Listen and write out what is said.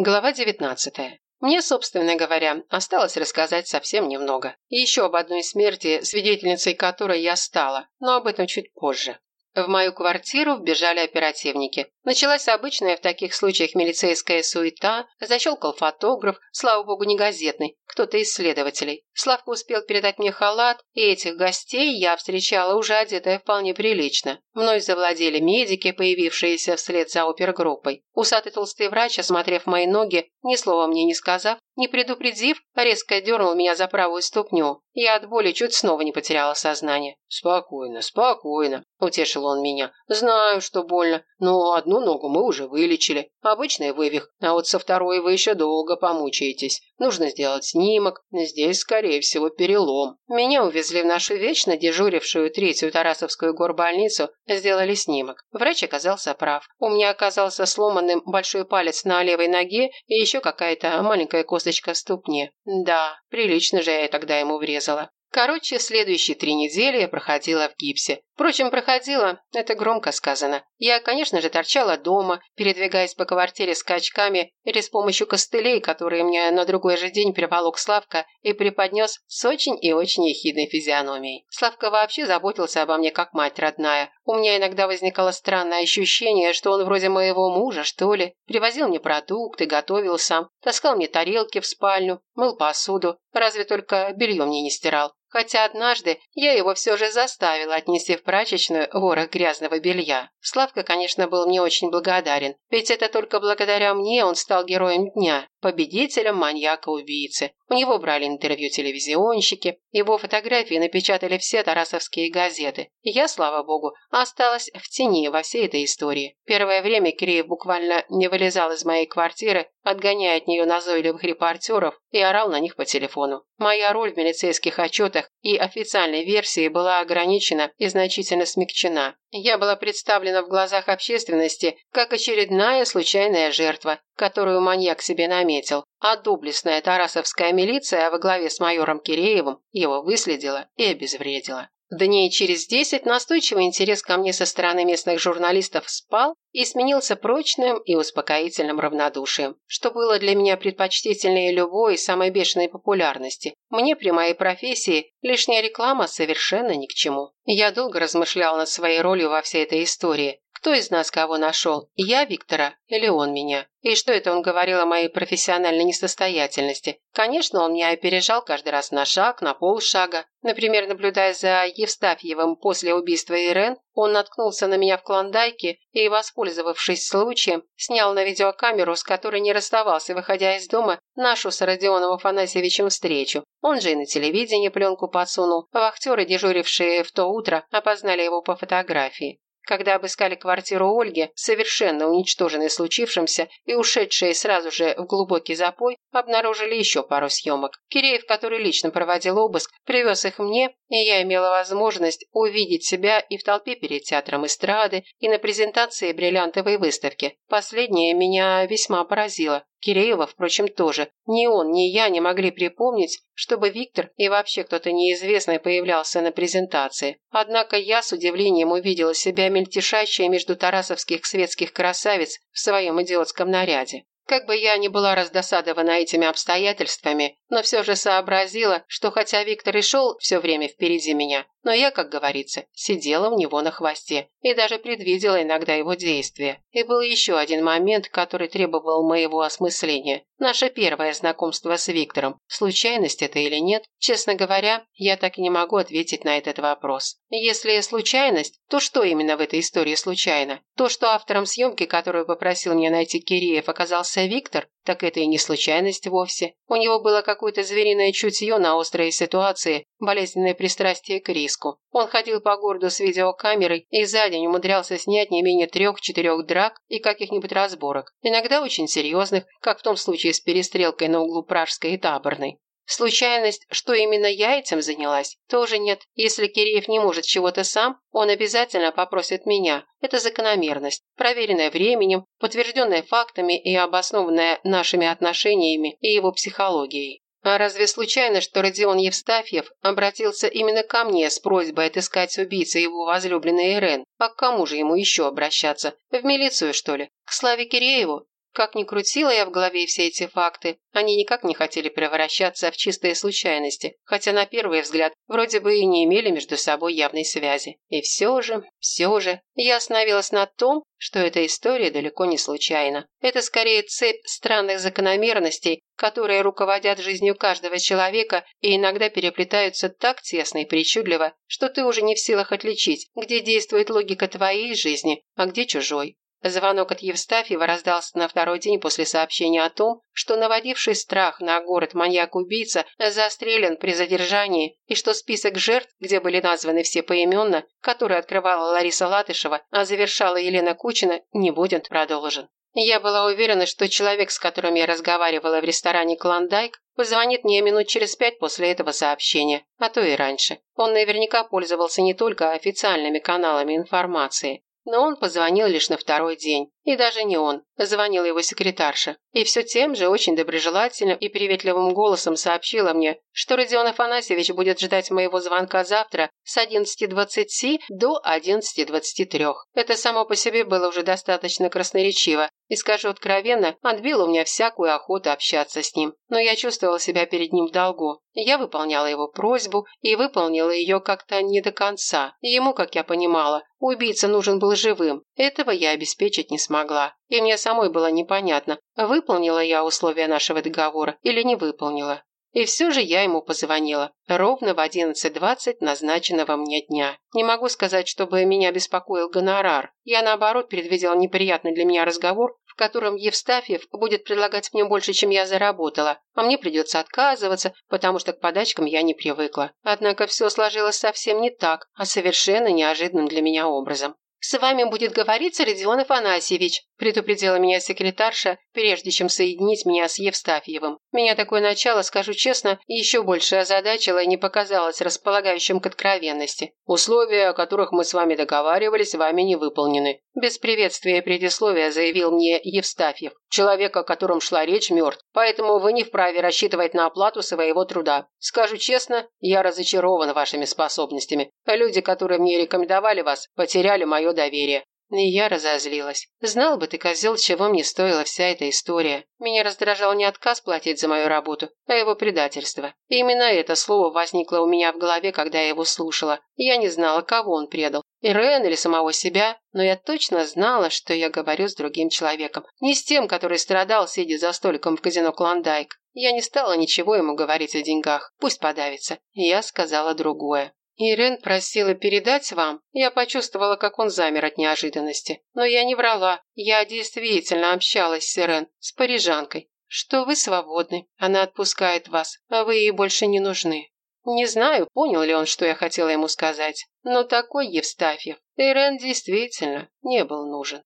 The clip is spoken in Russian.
Глава 19. Мне, собственно говоря, осталось рассказать совсем немного. И еще об одной смерти, свидетельницей которой я стала, но об этом чуть позже. В мою квартиру вбежали оперативники. Началась обычная в таких случаях милицейская суета, защелкал фотограф, слава богу, не газетный, кто-то из следователей. Славка успел передать мне халат, и этих гостей я встречала уже одетая вполне прилично. Мной завладели медики, появившиеся вслед за опергруппой. Усатый толстый врач, осмотрев мои ноги, ни слова мне не сказав, не предупредив, резко дернул меня за правую ступню. Я от боли чуть снова не потеряла сознание. «Спокойно, спокойно», – утешил он меня. «Знаю, что больно, но ногу мы уже вылечили. Обычный вывих, а вот со второй вы еще долго помучаетесь. Нужно сделать снимок. Здесь, скорее всего, перелом». Меня увезли в нашу вечно дежурившую третью Тарасовскую горбольницу, сделали снимок. Врач оказался прав. У меня оказался сломанным большой палец на левой ноге и еще какая-то маленькая косточка в ступне. Да, прилично же я тогда ему врезала. Короче, следующие три недели я проходила в гипсе. Впрочем, проходила, это громко сказано. Я, конечно же, торчала дома, передвигаясь по квартире скачками или с помощью костылей, которые мне на другой же день приволок Славка и преподнес с очень и очень ехидной физиономией. Славка вообще заботился обо мне как мать родная. У меня иногда возникало странное ощущение, что он вроде моего мужа, что ли. Привозил мне продукты, готовил сам, таскал мне тарелки в спальню, мыл посуду, разве только белье мне не стирал. Хотя однажды я его все же заставила отнести в прачечную ворох грязного белья. Славка, конечно, был мне очень благодарен, ведь это только благодаря мне он стал героем дня, победителем маньяка-убийцы. У него брали интервью телевизионщики, его фотографии напечатали все тарасовские газеты. Я, слава богу, осталась в тени во всей этой истории. Первое время Киреев буквально не вылезал из моей квартиры, отгоняя от нее назойливых репортеров и орал на них по телефону. Моя роль в милицейских отчетах и официальной версии была ограничена и значительно смягчена. Я была представлена в глазах общественности как очередная случайная жертва, которую маньяк себе наметил, а доблестная тарасовская милиция во главе с майором Киреевым его выследила и обезвредила. Дней через десять настойчивый интерес ко мне со стороны местных журналистов спал и сменился прочным и успокоительным равнодушием, что было для меня предпочтительнее любой самой бешеной популярности. Мне при моей профессии лишняя реклама совершенно ни к чему. Я долго размышлял над своей ролью во всей этой истории, кто из нас кого нашел? Я Виктора или он меня? И что это он говорил о моей профессиональной несостоятельности? Конечно, он меня опережал каждый раз на шаг, на полшага. Например, наблюдая за Евстафьевым после убийства Ирен, он наткнулся на меня в Клондайке и, воспользовавшись случаем, снял на видеокамеру, с которой не расставался, выходя из дома, нашу с Родионом Афанасьевичем встречу. Он же и на телевидении пленку подсунул. Вахтеры, дежурившие в то утро, опознали его по фотографии. Когда обыскали квартиру Ольги, совершенно уничтоженной случившимся и ушедшие сразу же в глубокий запой, обнаружили еще пару съемок. Киреев, который лично проводил обыск, привез их мне, и я имела возможность увидеть себя и в толпе перед театром эстрады, и на презентации бриллиантовой выставки. Последнее меня весьма поразило. Киреева, впрочем, тоже. Ни он, ни я не могли припомнить, чтобы Виктор и вообще кто-то неизвестный появлялся на презентации. Однако я с удивлением увидела себя мельтешащей между тарасовских светских красавиц в своем идиотском наряде. Как бы я ни была раздосадована этими обстоятельствами, но все же сообразила, что хотя Виктор и шел все время впереди меня, но я, как говорится, сидела у него на хвосте и даже предвидела иногда его действия. И был еще один момент, который требовал моего осмысления. Наше первое знакомство с Виктором. Случайность это или нет? Честно говоря, я так и не могу ответить на этот вопрос. Если случайность, то что именно в этой истории случайно? То, что автором съемки, которую попросил меня найти Киреев, оказался Виктор, так это и не случайность вовсе. У него было какое-то звериное чутье на острые ситуации, болезненное пристрастие к риску. Он ходил по городу с видеокамерой и за день умудрялся снять не менее трех-четырех драк и каких-нибудь разборок. Иногда очень серьезных, как в том случае с перестрелкой на углу Пражской и Таборной. Случайность, что именно я этим занялась, тоже нет. Если Киреев не может чего-то сам, он обязательно попросит меня. Это закономерность, проверенная временем, подтвержденная фактами и обоснованная нашими отношениями и его психологией. А разве случайно, что Родион Евстафьев обратился именно ко мне с просьбой отыскать убийцу его возлюбленной Ирен? А к кому же ему еще обращаться? В милицию, что ли? К Славе Кирееву? Как ни крутила я в голове все эти факты, они никак не хотели превращаться в чистые случайности, хотя на первый взгляд вроде бы и не имели между собой явной связи. И все же, все же, я остановилась на том, что эта история далеко не случайна. Это скорее цепь странных закономерностей, которые руководят жизнью каждого человека и иногда переплетаются так тесно и причудливо, что ты уже не в силах отличить, где действует логика твоей жизни, а где чужой. Звонок от Евстафьева раздался на второй день после сообщения о том, что наводивший страх на город маньяк-убийца застрелен при задержании и что список жертв, где были названы все поименно, который открывала Лариса Латышева, а завершала Елена Кучина, не будет продолжен. Я была уверена, что человек, с которым я разговаривала в ресторане «Клондайк», позвонит мне минут через пять после этого сообщения, а то и раньше. Он наверняка пользовался не только официальными каналами информации. Но он позвонил лишь на второй день. И даже не он. Звонила его секретарша. И все тем же очень доброжелательным и приветливым голосом сообщила мне, что Родион Афанасьевич будет ждать моего звонка завтра с 11.20 до 11.23. Это само по себе было уже достаточно красноречиво. И скажу откровенно, отбило у меня всякую охоту общаться с ним. Но я чувствовала себя перед ним в долгу. Я выполняла его просьбу и выполнила ее как-то не до конца. Ему, как я понимала, убийца нужен был живым. Этого я обеспечить не смогла. И мне самой было непонятно, выполнила я условия нашего договора или не выполнила. И все же я ему позвонила. Ровно в 11.20 назначенного мне дня. Не могу сказать, чтобы меня беспокоил гонорар. Я, наоборот, предвидела неприятный для меня разговор, в котором Евстафьев будет предлагать мне больше, чем я заработала, а мне придется отказываться, потому что к подачкам я не привыкла. Однако все сложилось совсем не так, а совершенно неожиданным для меня образом. «С вами будет говориться Родион Афанасьевич», предупредила меня секретарша, прежде чем соединить меня с Евстафьевым. Меня такое начало, скажу честно, еще больше озадачило и не показалось располагающим к откровенности. Условия, о которых мы с вами договаривались, вами не выполнены. Без приветствия и предисловия заявил мне Евстафьев. Человек, о котором шла речь, мертв, поэтому вы не вправе рассчитывать на оплату своего труда. Скажу честно, я разочарован вашими способностями. Люди, которые мне рекомендовали вас, потеряли мое доверие. И я разозлилась. Знал бы ты, козел, чего мне стоила вся эта история. Меня раздражал не отказ платить за мою работу, а его предательство. И именно это слово возникло у меня в голове, когда я его слушала. Я не знала, кого он предал. Ирен или самого себя, но я точно знала, что я говорю с другим человеком. Не с тем, который страдал, сидя за столиком в казино Клондайк. Я не стала ничего ему говорить о деньгах. Пусть подавится. Я сказала другое. Ирен просила передать вам. Я почувствовала, как он замер от неожиданности. Но я не врала. Я действительно общалась с Ирен, с парижанкой. Что вы свободны. Она отпускает вас, а вы ей больше не нужны. Не знаю, понял ли он, что я хотела ему сказать. Но такой Евстафьев Ирен действительно не был нужен.